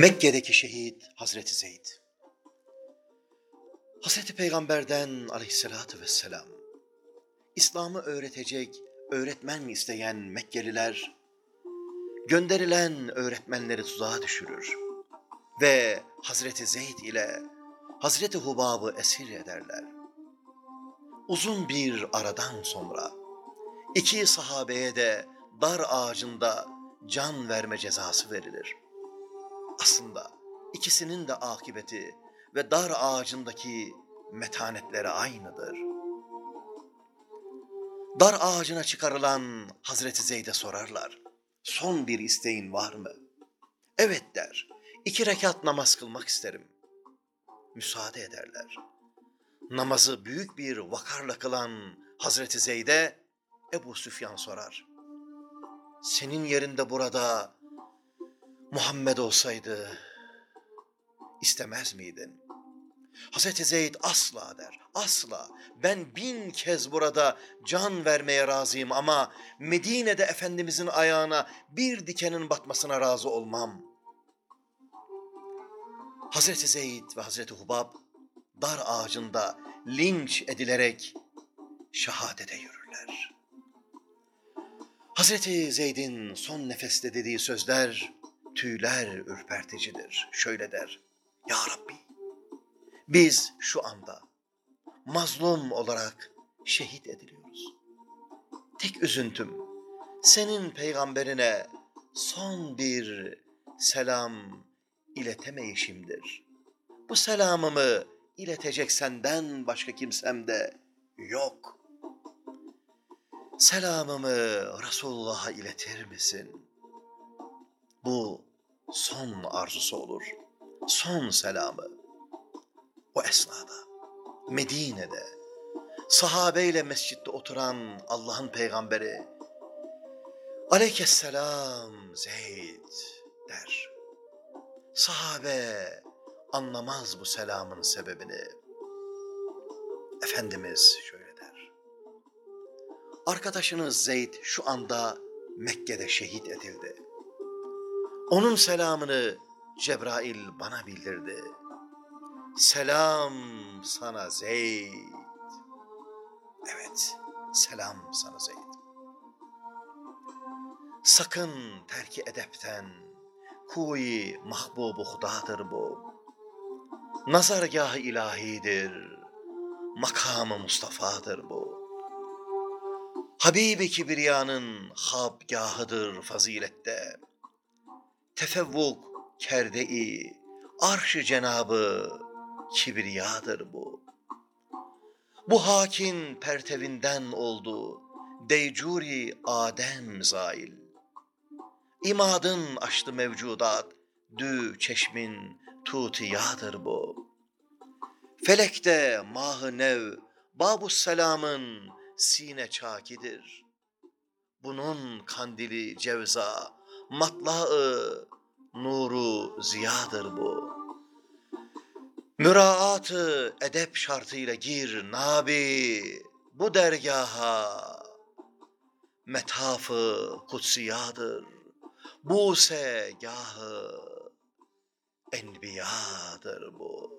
Mekke'deki şehit Hazreti Zeyd. Hazreti Peygamber'den aleyhissalatü vesselam, İslam'ı öğretecek öğretmen isteyen Mekkeliler, gönderilen öğretmenleri tuzağa düşürür ve Hazreti Zeyd ile Hazreti Hubab'ı esir ederler. Uzun bir aradan sonra iki sahabeye de dar ağacında can verme cezası verilir. Aslında ikisinin de akıbeti ve dar ağacındaki metanetleri aynıdır. Dar ağacına çıkarılan Hazreti Zeyd'e sorarlar. Son bir isteğin var mı? Evet der. İki rekat namaz kılmak isterim. Müsaade ederler. Namazı büyük bir vakarla kılan Hazreti Zeyd'e Ebu Süfyan sorar. Senin yerinde burada Muhammed olsaydı istemez miydin? Hazreti Zeyd asla der, asla. Ben bin kez burada can vermeye razıyım ama Medine'de Efendimizin ayağına bir dikenin batmasına razı olmam. Hazreti Zeyd ve Hazreti Hubab dar ağacında linç edilerek şehadete yürürler. Hazreti Zeyd'in son nefeste dediği sözler tüyler ürperticidir. Şöyle der, Ya Rabbi, biz şu anda mazlum olarak şehit ediliyoruz. Tek üzüntüm, senin peygamberine son bir selam iletemeyişimdir. Bu selamımı iletecek senden başka kimsem de yok. Selamımı Resulullah'a iletir misin? Bu son arzusu olur. Son selamı. O esnada Medine'de sahabeyle mescitte oturan Allah'ın peygamberi Aleykesselam Zeyd der. Sahabe anlamaz bu selamın sebebini. Efendimiz şöyle der. Arkadaşınız Zeyd şu anda Mekke'de şehit edildi. Onun selamını Cebrail bana bildirdi. Selam sana Zeyd. Evet, selam sana Zeyd. Sakın terki edepten, kuyi mahbubu hudadır bu. Nazargah ilahidir, makamı Mustafa'dır bu. Habibi Kibriya'nın habgahıdır fazilette. Tefevvuk kerde-i arş-ı cenabı kibriyadır bu. Bu hakin pertevinden oldu deycuri Adem zail. İmadın açtı mevcudat, dü çeşmin tutiyadır bu. Felekte mah nev, babu selamın sine çakidir. Bunun kandili cevza, matlaı ziyadır bu. Müraatı edep şartıyla gir nabi bu dergaha. Methafı kutsiyadır, bu segahı enbiyadır bu.